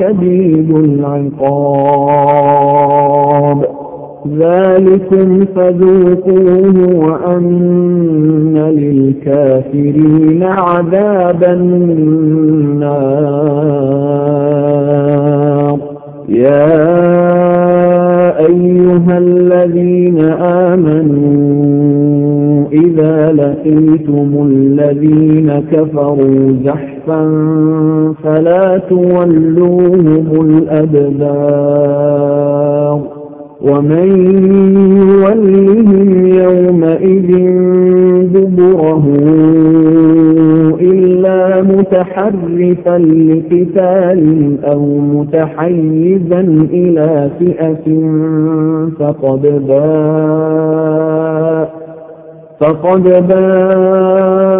شديد العقاب. ذلكم فذوقوه وأن للكافرين عذاب النار. يا أيها الذين آمنوا إذا لقيتم الذين كفروا زحفا فلا تولوهم الأدبار ومن يولهم يومئذ دبره إلا متحرفا لقتال أو متحيزا إلى فئة فقد باء فقد باء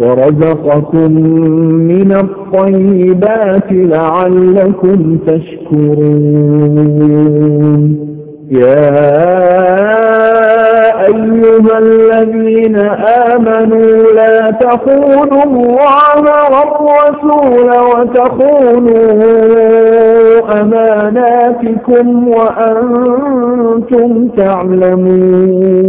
ورزقكم من الطيبات لعلكم تشكرون. يا أيها الذين آمنوا لا تخونوا الله والرسول وتخونوا أماناتكم وأنتم تعلمون.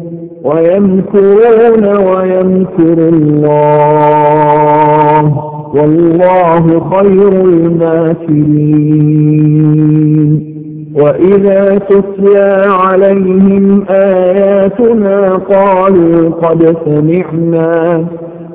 ويمكرون ويمكر الله. والله خير الماكرين. وإذا تتلى عليهم آياتنا قالوا قد سمعنا.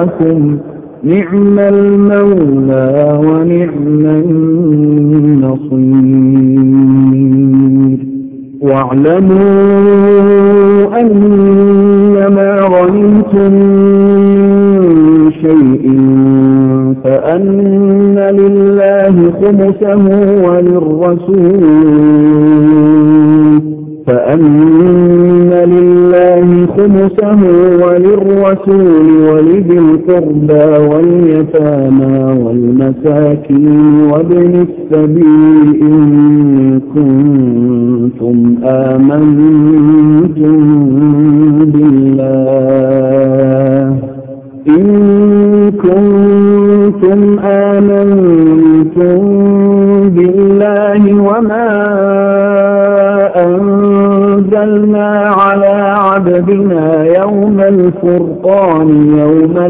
مولاكم نعم المولى ونعم النصير. واعلموا أنما غنمتم من شيء فأن لله خمسه وللرسول. فأن لله خمسه وللرسول. واليتامى والمساكين وابن السبيل إن كنتم آمنتم بالله. إن كنتم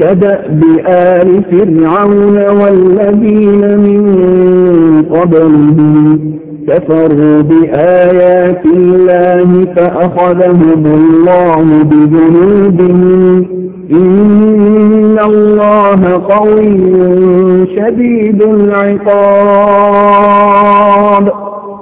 كدأب آل فرعون والذين من قبلهم كفروا بآيات الله فأخذهم الله بذنوبهم. إن الله قوي شديد العقاب.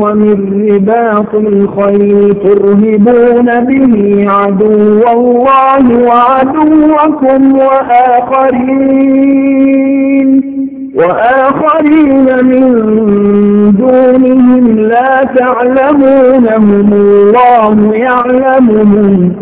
ومن رباط الخير ترهبون به عدو الله وعدوكم وآخرين وآخرين من دونهم لا تعلمونهم الله يعلمهم.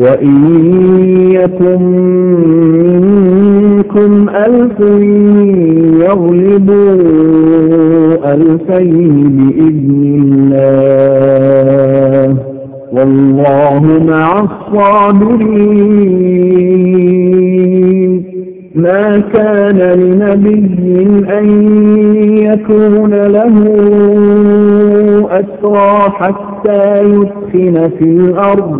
وإن يكن منكم ألف يغلبوا ألفين بإذن الله والله مع الصابرين ما كان لنبي أن يكون له أسرى حتى يسخن في الأرض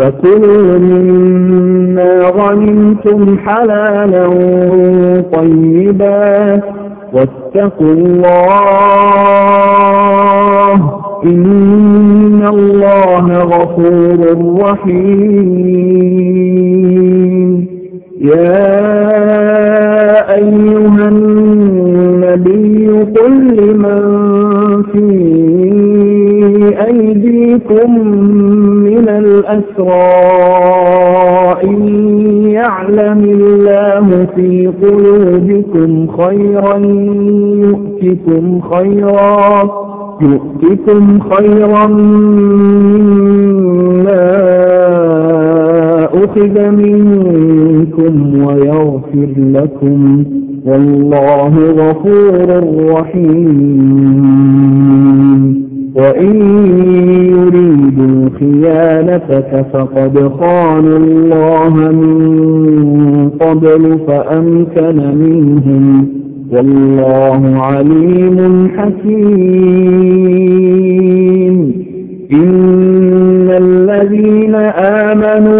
فكلوا مما غنمتم حلالا طيبا واتقوا الله إن الله غفور رحيم. يا أيها النبي قل لمن في أيديكم من الأسرى إن يعلم الله في قلوبكم خيرا يؤتكم خيرا يؤتكم خيرا مما أخذ منكم ويغفر لكم. والله غفور رحيم. وإن يريدوا خيانتك فقد خانوا الله من قبل فأمكن منهم والله عليم حكيم. إن الذين آمنوا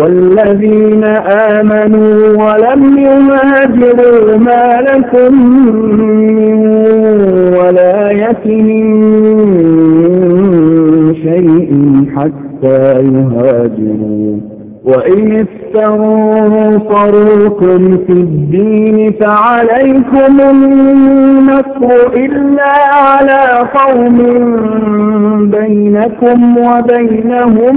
والذين آمنوا ولم يهاجروا ما لكم من ولايتهم من شيء حتى يهاجروا. وإن استنصروكم في الدين فعليكم النصر إلا على قوم بينكم وبينهم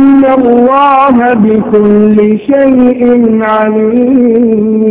الله بكل شيء عليم.